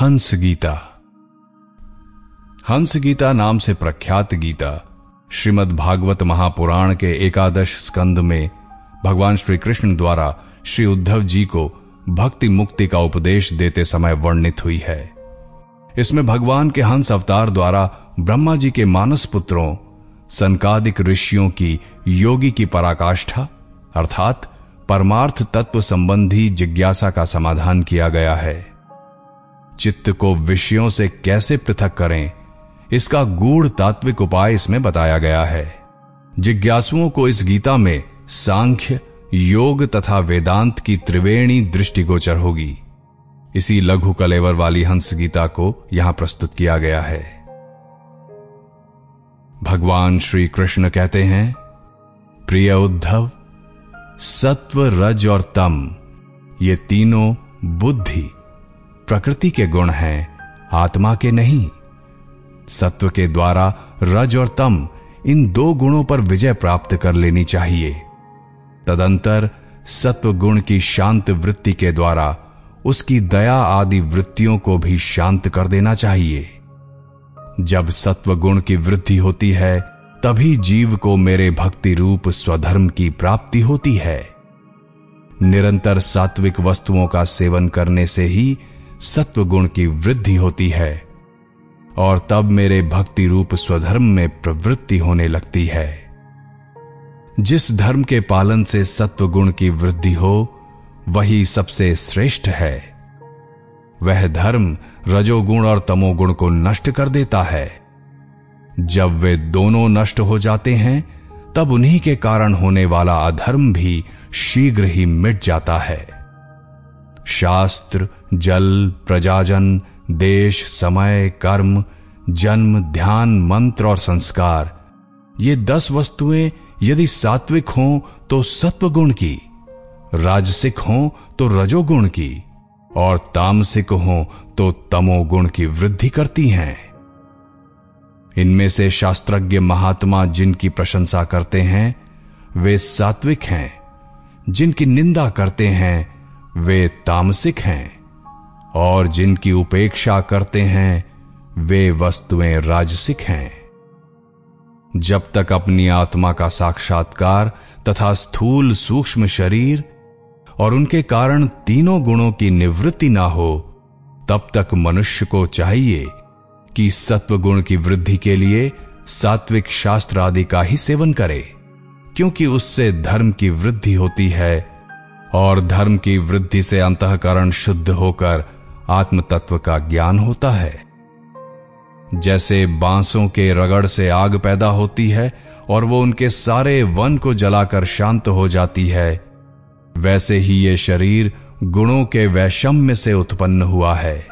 हंस गीता। हंस गीता नाम से प्रख्यात गीता, श्रीमद् भागवत महापुराण के एकादश स्कंद में भगवान श्री कृष्ण द्वारा श्री उद्धव जी को भक्ति मुक्ति का उपदेश देते समय वर्णित हुई है। इसमें भगवान के हंस अवतार द्वारा ब्रह्मा जी के मानस पुत्रों संकादिक ऋषियों की योगी की पराकाष्ठा, अर्थात परमार्थ तत्व संबंधी जिज्ञासा का समाधान किया गया है। चित्त को विषयों से कैसे पृथक करें, इसका गूढ़ तात्विक उपाय इसमें बताया गया है। जिज्ञासुओं को इस गीता में सांख्य, योग तथा वेदांत की त्रिवेणी दृष्टिगोचर होगी। इसी लघु कलेवर वाली हंस गीता को यहाँ प्रस्तुत किया गया है। भगवान श्री कृष्ण कहते हैं, प्रिय उद्धव, सत्व, रज और तम, ये तीनों बुद्धि प्रकृति के गुण हैं, आत्मा के नहीं। सत्व के द्वारा रज और तम इन दो गुणों पर विजय प्राप्त कर लेनी चाहिए। तदंतर सत्व गुण की शांत वृत्ति के द्वारा उसकी दया आदि वृत्तियों को भी शांत कर देना चाहिए। जब सत्व गुण की वृद्धि होती है, तभी जीव को मेरे भक्ति रूप स्वधर्म की प्राप्ति होती है। निरंतर सात्विक वस्तुओं का सेवन करने से ही सत्व गुण की वृद्धि होती है और तब मेरे भक्ति रूप स्वधर्म में प्रवृत्ति होने लगती है। जिस धर्म के पालन से सत्व गुण की वृद्धि हो, वही सबसे श्रेष्ठ है। वह धर्म रजोगुण और तमोगुण को नष्ट कर देता है। जब वे दोनों नष्ट हो जाते हैं, तब उन्हीं के कारण होने वाला अधर्म भी शीघ्र ही मिट जाता है। शास्त्र, जल, प्रजाजन, देश, समय, कर्म, जन्म, ध्यान, मंत्र और संस्कार। ये दस वस्तुएँ यदि सात्विक हों तो सत्व गुण की, राजसिक हों तो रजोगुण की, और तामसिक हों तो तमोगुण की वृद्धि करती हैं। इनमें से शास्त्रज्ञ महात्मा जिनकी प्रशंसा करते हैं, वे सात्विक हैं, जिनकी निंदा करते हैं वे तामसिक हैं और जिनकी उपेक्षा करते हैं, वे वस्तुएँ राजसिक हैं। जब तक अपनी आत्मा का साक्षात्कार तथा स्थूल सूक्ष्म शरीर और उनके कारण तीनों गुणों की निवृत्ति ना हो, तब तक मनुष्य को चाहिए कि सत्व गुण की वृद्धि के लिए सात्विक शास्त्र आदि का ही सेवन करे, क्योंकि उससे धर्म की वृद्धि होती है और धर्म की वृद्धि से अंतकरण शुद्ध होकर आत्म तत्व का ज्ञान होता है। जैसे बांसों के रगड़ से आग पैदा होती है और वो उनके सारे वन को जलाकर शांत हो जाती है, वैसे ही ये शरीर गुणों के वैषम्य से उत्पन्न हुआ है।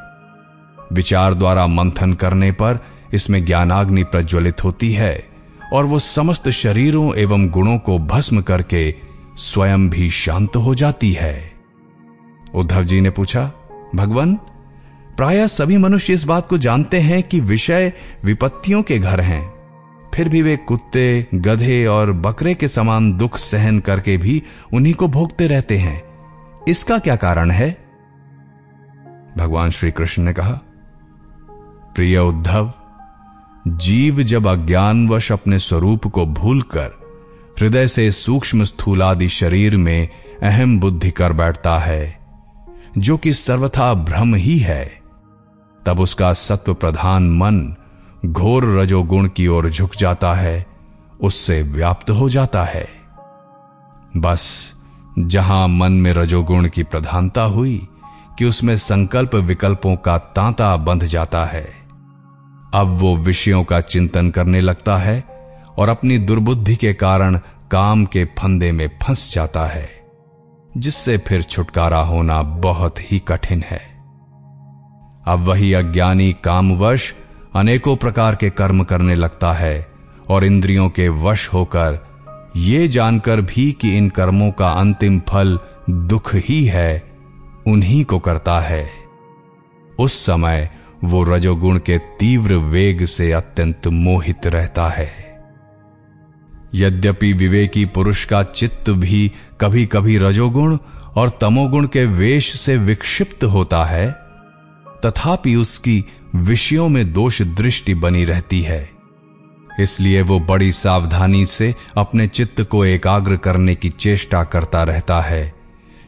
विचार द्वारा मंथन करने पर इसमें ज्ञानाग्नि प्रज्वलित होती है और वो समस्त शरीरों एवं गुणों को भस्म करके स्वयं भी शांत हो जाती है। उद्धव जी ने पूछा, भगवान, प्राय सभी मनुष्य इस बात को जानते हैं कि विषय विपत्तियों के घर हैं। फिर भी वे कुत्ते, गधे और बकरे के समान दुख सहन करके भी उन्हीं को भोगते रहते हैं। इसका क्या कारण है? भगवान श्री कृष्ण ने कहा, प्रिय उद्धव, जीव जब अज्ञानवश अपने स्वरूप को भूलकर हृदय से सूक्ष्म स्थूलादि शरीर में अहम बुद्धि कर बैठता है, जो कि सर्वथा भ्रम ही है। तब उसका सत्व प्रधान मन घोर रजोगुण की ओर झुक जाता है, उससे व्याप्त हो जाता है। बस, जहाँ मन में रजोगुण की प्रधानता हुई कि उसमें संकल्प विकल्पों का तांता बंध जाता है, अब वो विषयों का चिंतन करने लगता है और अपनी दुर्बुद्धि के कारण काम के फंदे में फंस जाता है, जिससे फिर छुटकारा होना बहुत ही कठिन है। अब वही अज्ञानी कामवश अनेकों प्रकार के कर्म करने लगता है और इंद्रियों के वश होकर ये जानकर भी कि इन कर्मों का अंतिम फल दुख ही है, उन्हीं को करता है। उस समय वो रजोगुण के तीव्र वेग से अत्यंत मोहित रहता है। यद्यपि विवेकी पुरुष का चित्त भी कभी कभी रजोगुण और तमोगुण के वेश से विक्षिप्त होता है, तथापि उसकी विषयों में दोष दृष्टि बनी रहती है। इसलिए वो बड़ी सावधानी से अपने चित्त को एकाग्र करने की चेष्टा करता रहता है,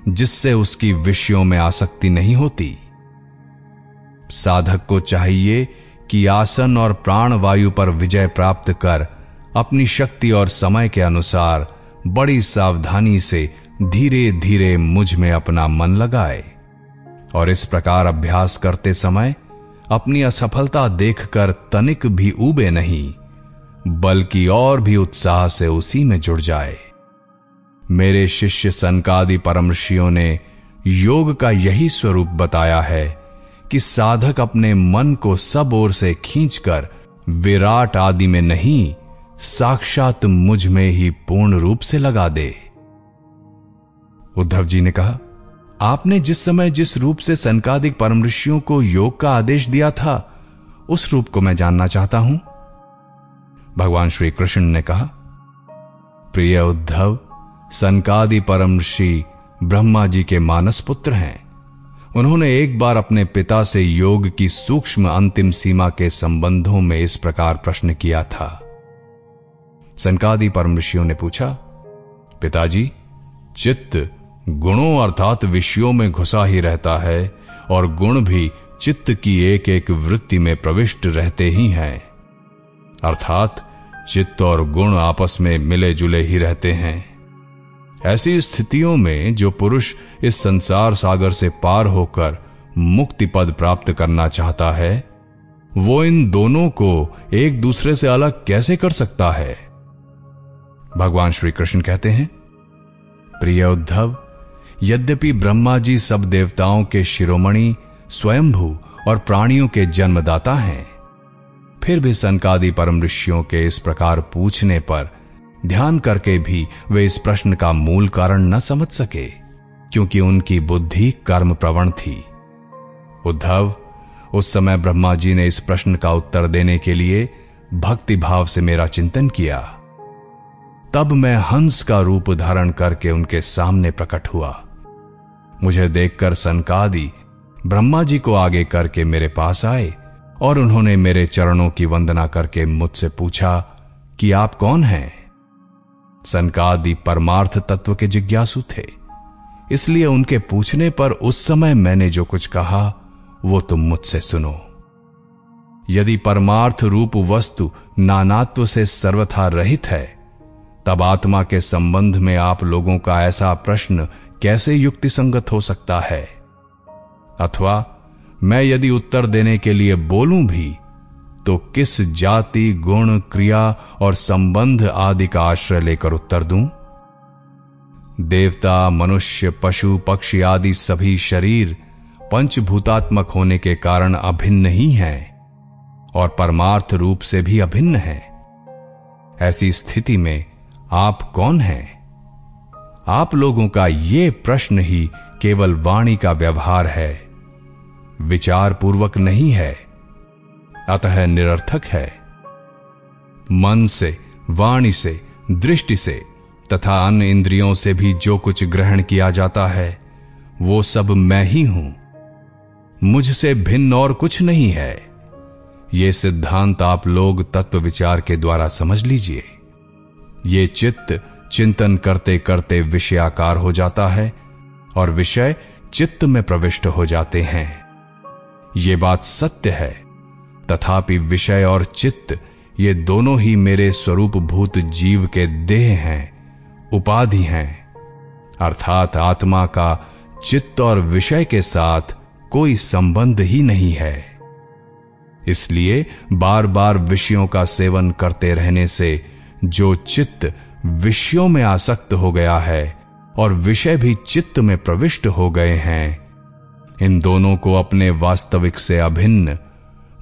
जिससे उसकी विषयों में आसक्ति नहीं होती। साधक को चाहिए कि आसन और प्राण वायु पर विजय प्राप्त कर अपनी शक्ति और समय के अनुसार बड़ी सावधानी से धीरे धीरे मुझमें अपना मन लगाए। और इस प्रकार अभ्यास करते समय अपनी असफलता देखकर तनिक भी उबे नहीं, बल्कि और भी उत्साह से उसी में जुड़ जाए। मेरे शिष्य सनकादि परम ऋषियों ने योग का यही स्वरूप बताया है कि साधक अपने मन को सब ओर से खींचकर विराट आदि में नहीं साक्षात मुझमें ही पूर्ण रूप से लगा दे। उद्धव जी ने कहा, आपने जिस समय जिस रूप से सनकादिक परम ऋषियों को योग का आदेश दिया था, उस रूप को मैं जानना चाहता हूँ। भगवान श्री कृष्ण ने कहा, प्रिय उद्धव सनकादि परम ऋषि ब्रह्मा जी के मानस पुत्र हैं। उन्होंने एक बार अपने पिता से योग की सूक्ष्म अंतिम सीमा के संबंधों में इस प्रकार प्रश्न किया था। सनकादि परम ऋषियों ने पूछा, पिताजी, चित्त गुणों अर्थात विषयों में घुसा ही रहता है, और गुण भी चित्त की एक एक वृत्ति में प्रविष्ट रहते ही हैं। अर्थात, चित्त और गुण आपस में मिले जुले ही रहते हैं। ऐसी स्थितियों में जो पुरुष इस संसार सागर से पार होकर मुक्ति पद प्राप्त करना चाहता है, वो इन दोनों को एक दूसरे से अलग कैसे कर सकता है? भगवान श्री कृष्ण कहते हैं, प्रिय उद्धव, यद्यपि ब्रह्मा जी सब देवताओं के शिरोमणि स्वयंभू और प्राणियों के जन्मदाता हैं, फिर भी संकादि परम ऋषियों के इस प्रकार पूछने पर ध्यान करके भी वे इस प्रश्न का मूल कारण न समझ सके, क्योंकि उनकी बुद्धि कर्म प्रवण थी। उद्धव, उस समय ब्रह्मा जी ने इस प्रश्न का उत्तर देने के लिए भक्ति भाव से मेरा चिंतन किया। तब मैं हंस का रूप धारण करके उनके सामने प्रकट हुआ। मुझे देखकर सनकादि ब्रह्मा जी को आगे करके मेरे पास आए और उन्होंने मेरे चरणों की वंदना करके मुझसे पूछा, कि आप कौन हैं? सनकादि परमार्थ तत्व के जिज्ञासु थे। इसलिए उनके पूछने पर उस समय मैंने जो कुछ कहा, वो तुम मुझसे सुनो। यदि परमार्थ रूप वस्तु नानात्व से सर्वथा रहित है तब आत्मा के संबंध में आप लोगों का ऐसा प्रश्न कैसे युक्ति संगत हो सकता है? अथवा, मैं यदि उत्तर देने के लिए बोलूँ भी तो किस जाति, गुण, क्रिया और संबंध आदि का आश्रय लेकर उत्तर दूँ? देवता, मनुष्य, पशु, पक्षी आदि सभी शरीर पंचभूतात्मक होने के कारण अभिन्न ही हैं और परमार्थ रूप से भी अभिन्न हैं। ऐसी स्थिति में आप कौन हैं? आप लोगों का ये प्रश्न ही केवल वाणी का व्यवहार है। विचार पूर्वक नहीं है, अतः निरर्थक है। मन से, वाणी से, दृष्टि से, तथा अन्य इंद्रियों से भी जो कुछ ग्रहण किया जाता है, वो सब मैं ही हूँ। मुझसे भिन्न और कुछ नहीं है। ये सिद्धांत आप लोग तत्व विचार के द्वारा समझ लीजिए। ये चित्त चिंतन करते करते विषयाकार हो जाता है और विषय चित्त में प्रविष्ट हो जाते हैं। ये बात सत्य है। तथापि विषय और चित्त ये दोनों ही मेरे स्वरूप भूत जीव के देह हैं, उपाधि हैं। अर्थात आत्मा का चित्त और विषय के साथ कोई संबंध ही नहीं है। इसलिए बार बार विषयों का सेवन करते रहने से जो चित्त विषयों में आसक्त हो गया है और विषय भी चित्त में प्रविष्ट हो गए हैं। इन दोनों को अपने वास्तविक से अभिन्न,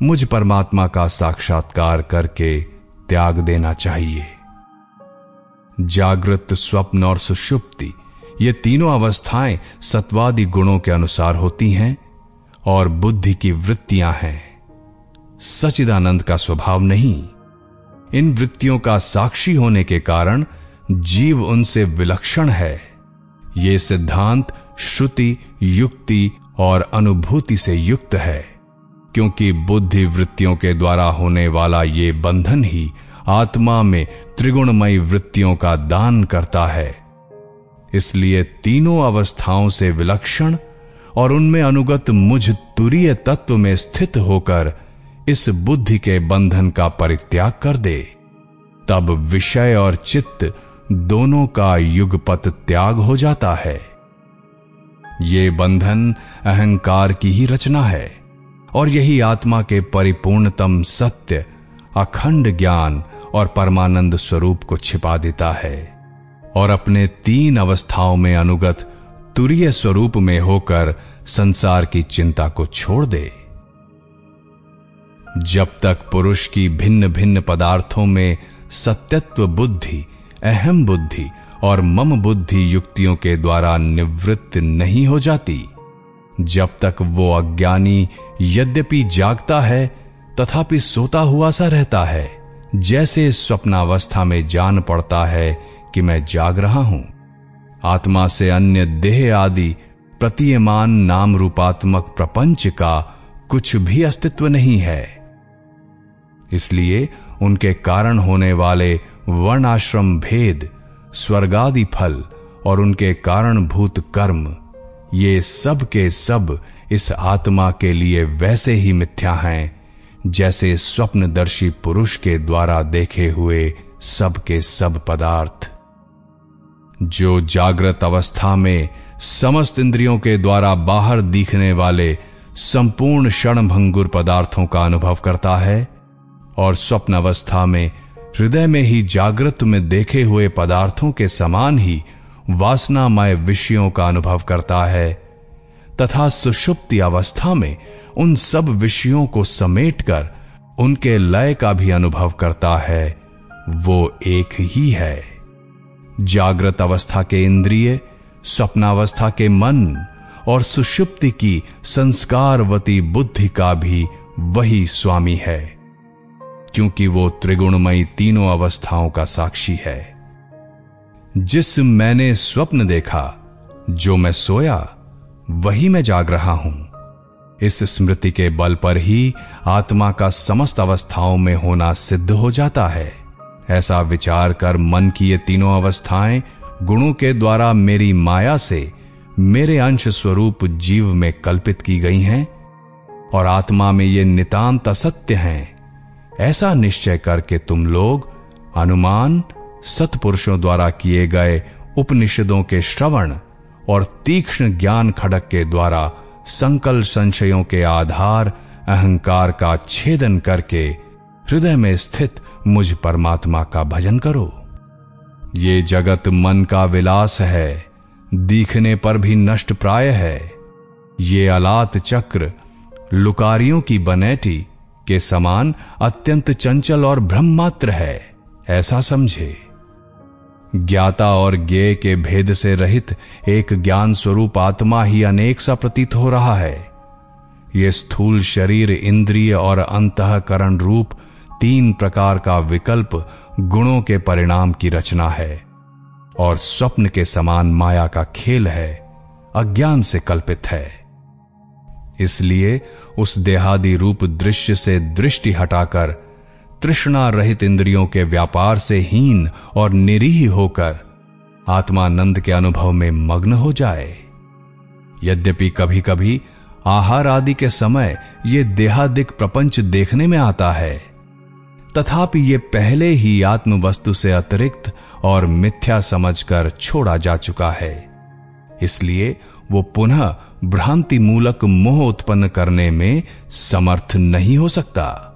मुझ परमात्मा का साक्षात्कार करके त्याग देना चाहिए। जागृत स्वप्न और सुषुप्ति, ये तीनों अवस्थाएँ सत्वादि गुणों के अनुसार होती हैं और बुद्धि की वृत्तियाँ हैं। सचिदानंद का स्वभाव नहीं। इन वृत्तियों का साक्षी होने के कारण जीव उनसे विलक्षण है। ये सिद्धांत श्रुति, युक्ति और अनुभूति से युक्त है, क्योंकि बुद्धि वृत्तियों के द्वारा होने वाला ये बंधन ही आत्मा में त्रिगुणमयी वृत्तियों का दान करता है। इसलिए तीनों अवस्थाओं से विलक्षण और उनमें अनुगत मुझ तुरीय तत्व में स्थित होकर इस बुद्धि के बंधन का परित्याग कर दे। तब विषय और चित्त दोनों का युगपत त्याग हो जाता है। ये बंधन अहंकार की ही रचना है और यही आत्मा के परिपूर्णतम सत्य, अखंड ज्ञान और परमानंद स्वरूप को छिपा देता है और अपने तीन अवस्थाओं में अनुगत तुरीय स्वरूप में होकर संसार की चिंता को छोड़ दे। जब तक पुरुष की भिन्न भिन्न पदार्थों में सत्यत्व बुद्धि, अहम बुद्धि और मम बुद्धि युक्तियों के द्वारा निवृत्त नहीं हो जाती, जब तक वो अज्ञानी यद्यपि जागता है, तथापि सोता हुआ सा रहता है, जैसे स्वप्नावस्था में जान पड़ता है कि मैं जाग रहा हूँ। आत्मा से अन्य देह आदि प्रतीयमान नाम रूपात्मक प्रपंच का कुछ भी अस्तित्व नहीं है। इसलिए उनके कारण होने वाले वर्णाश्रम भेद, स्वर्गादि फल और उनके कारणभूत कर्म, ये सब के सब इस आत्मा के लिए वैसे ही मिथ्या हैं, जैसे स्वप्नदर्शी पुरुष के द्वारा देखे हुए सब के सब पदार्थ। जो जागृत अवस्था में समस्त इंद्रियों के द्वारा बाहर दिखने वाले संपूर्ण क्षण भंगुर पदार्थों का अनुभव करता है और स्वप्न अवस्था में, हृदय में ही जागृत में देखे हुए पदार्थों के समान ही वासनामय विषयों का अनुभव करता है, तथा सुषुप्ति अवस्था में उन सब विषयों को समेटकर उनके लय का भी अनुभव करता है, वो एक ही है। जागृत अवस्था के इंद्रिय, स्वप्नावस्था के मन और सुषुप्ति की संस्कारवती बुद्धि का भी वही स्वामी है। क्योंकि वो त्रिगुणमयी तीनों अवस्थाओं का साक्षी है। जिस मैंने स्वप्न देखा, जो मैं सोया, वही मैं जाग रहा हूँ। इस स्मृति के बल पर ही आत्मा का समस्त अवस्थाओं में होना सिद्ध हो जाता है। ऐसा विचार कर मन की ये तीनों अवस्थाएँ गुणों के द्वारा मेरी माया से मेरे अंश स्वरूप जीव में कल्पित की गई हैं और आत्मा में ये नितांत असत्य हैं। ऐसा निश्चय करके तुम लोग अनुमान सत्पुरुषों द्वारा किए गए उपनिषदों के श्रवण और तीक्ष्ण ज्ञान खड़क के द्वारा संकल संशयों के आधार अहंकार का छेदन करके हृदय में स्थित मुझ परमात्मा का भजन करो। ये जगत मन का विलास है, दिखने पर भी नष्ट प्राय है। ये अलात चक्र लुकारियों की बनेटी के समान अत्यंत चंचल और ब्रह्म मात्र है, ऐसा समझे। ज्ञाता और ज्ञेय के भेद से रहित एक ज्ञान स्वरूप आत्मा ही अनेक सा प्रतीत हो रहा है। यह स्थूल शरीर, इंद्रिय और अंतकरण रूप तीन प्रकार का विकल्प गुणों के परिणाम की रचना है और स्वप्न के समान माया का खेल है, अज्ञान से कल्पित है। इसलिए उस देहादि रूप दृश्य से दृष्टि हटाकर तृष्णा रहित इंद्रियों के व्यापार से हीन और निरीह होकर, आत्मानंद के अनुभव में मग्न हो जाए। यद्यपि कभी कभी आहार आदि के समय ये देहादिक प्रपंच देखने में आता है, तथापि ये पहले ही आत्म वस्तु से अतिरिक्त और मिथ्या समझकर छोड़ा जा चुका है। इसलिए वो पुनः भ्रांति मूलक मोह उत्पन्न करने में समर्थ नहीं हो सकता।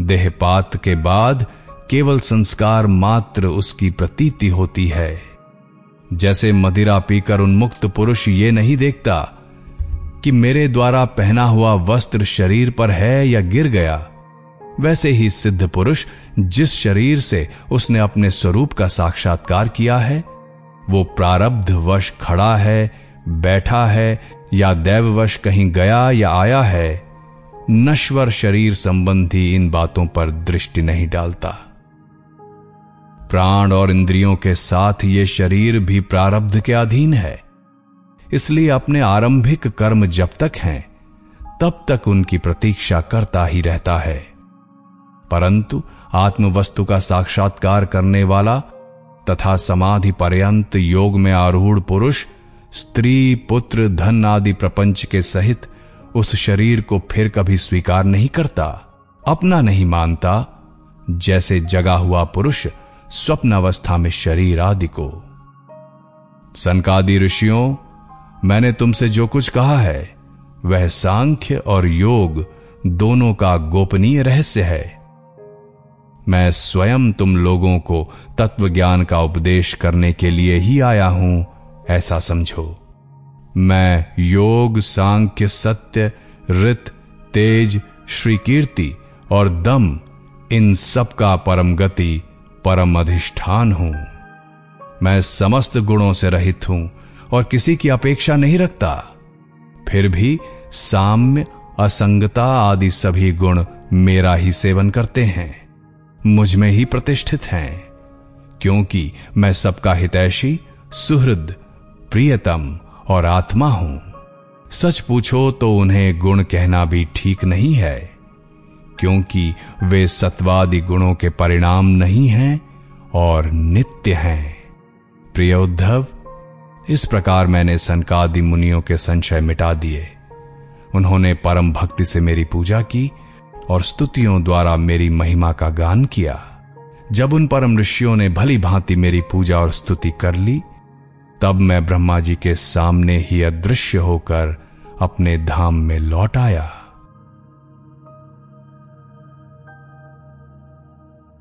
देहपात के बाद केवल संस्कार मात्र उसकी प्रतीति होती है। जैसे मदिरा पीकर उन्मुक्त पुरुष ये नहीं देखता कि मेरे द्वारा पहना हुआ वस्त्र शरीर पर है या गिर गया। वैसे ही सिद्ध पुरुष जिस शरीर से उसने अपने स्वरूप का साक्षात्कार किया है वो प्रारब्ध वश खड़ा है, बैठा है, या दैववश कहीं गया या आया है, नश्वर शरीर संबंधी इन बातों पर दृष्टि नहीं डालता। प्राण और इंद्रियों के साथ ये शरीर भी प्रारब्ध के अधीन है। इसलिए अपने आरंभिक कर्म जब तक हैं, तब तक उनकी प्रतीक्षा करता ही रहता है। परंतु आत्मवस्तु का साक्षात्कार करने वाला तथा समाधि पर्यंत योग में आरूढ़ पुरुष, स्त्री, पुत्र, धन आदि प्रपंच के सहित उस शरीर को फिर कभी स्वीकार नहीं करता, अपना नहीं मानता, जैसे जगा हुआ पुरुष स्वप्न अवस्था में शरीर आदि को। सनकादि ऋषियों, मैंने तुमसे जो कुछ कहा है, वह सांख्य और योग दोनों का गोपनीय रहस्य है। मैं स्वयं तुम लोगों को तत्व ज्ञान का उपदेश करने के लिए ही आया हूँ, ऐसा समझो। मैं योग, सांख्य, सत्य रित तेज श्री कीर्ति और दम, इन सब का परम गति, परम अधिष्ठान हूँ। मैं समस्त गुणों से रहित हूँ और किसी की अपेक्षा नहीं रखता। फिर भी साम्य, असंगता आदि सभी गुण मेरा ही सेवन करते हैं। मुझमें ही प्रतिष्ठित हैं, क्योंकि मैं सबका हितैषी, सुहृद, प्रियतम और आत्मा हूँ। सच पूछो तो उन्हें गुण कहना भी ठीक नहीं है, क्योंकि वे सत्वादि गुणों के परिणाम नहीं हैं और नित्य हैं। प्रिय उद्धव, इस प्रकार मैंने सनकादि मुनियों के संशय मिटा दिए। उन्होंने परम भक्ति से मेरी पूजा की और स्तुतियों द्वारा मेरी महिमा का गान किया। जब उन परम ऋषियों ने भली भांति मेरी पूजा और स्तुति कर ली, तब मैं ब्रह्मा जी के सामने ही अदृश्य होकर अपने धाम में लौट आया।